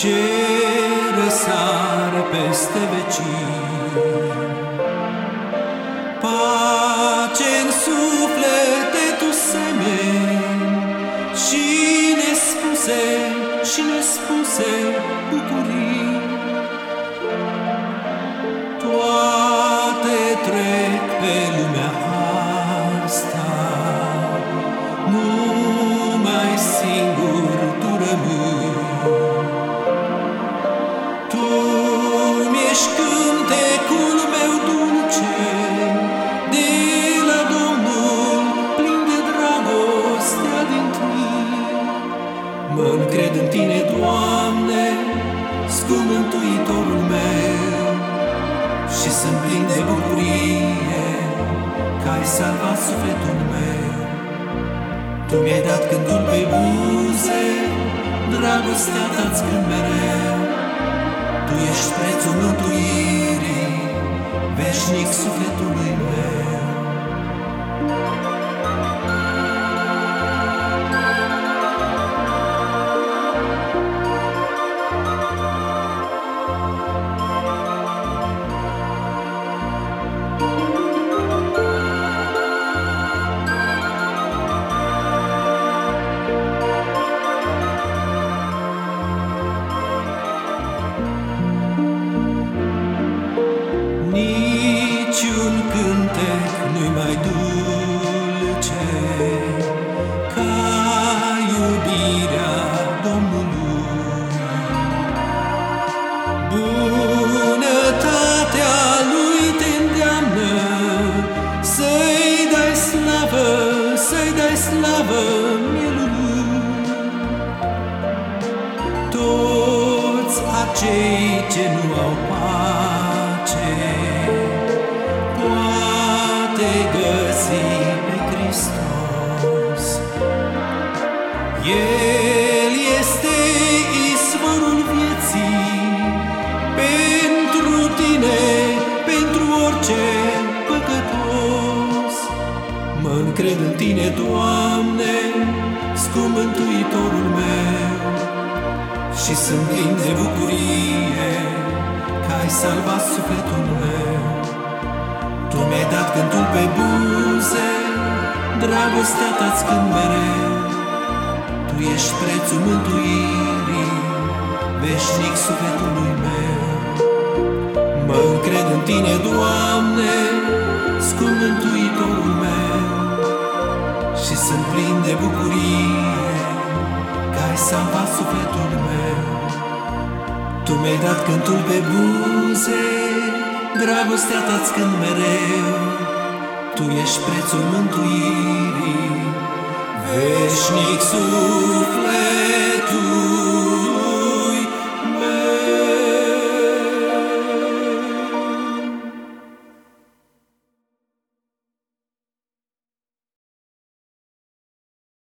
ce răsar peste vecini. Pace în suflete tu semeni și nespuse și nespuse bucurii. Toate trec pe lumea mi-ești cântecul meu dulce, de la Domnul, plin de dragostea din tine. Mă încred în tine, Doamne, scump Mântuitorul meu, și sunt plin de bucurie că ai salvat sufletul meu. Tu mi-ai dat cântul pe buze, dragostea ta-ți cânt mereu. Tu ești prețul mântuirii, veșnic sufletului meu. Niciun cântec nu-i mai dulce ca iubirea Domnului. Bunătatea lui te îndeamnă să-i dai slavă, să-i dai slavă mielului. Toți acei ce nu au pace El este izvorul vieții pentru tine, pentru orice păcătos. Mă încred în tine, Doamne, scump Mântuitorul meu, și sunt plin de bucurie că ai salvat sufletul meu. Tu mi-ai dat cântul pe buze, dragostea ta-ți cânt mereu. Tu ești prețul mântuirii, veșnic sufletului meu. Mă încred în tine, Doamne, scump Mântuitorul meu, și sunt plin de bucurie că ai salvat sufletul meu. Tu mi-ai dat cântul pe buze, dragostea ta-ți cânt mereu. Tu ești prețul mântuirii, ווי שניק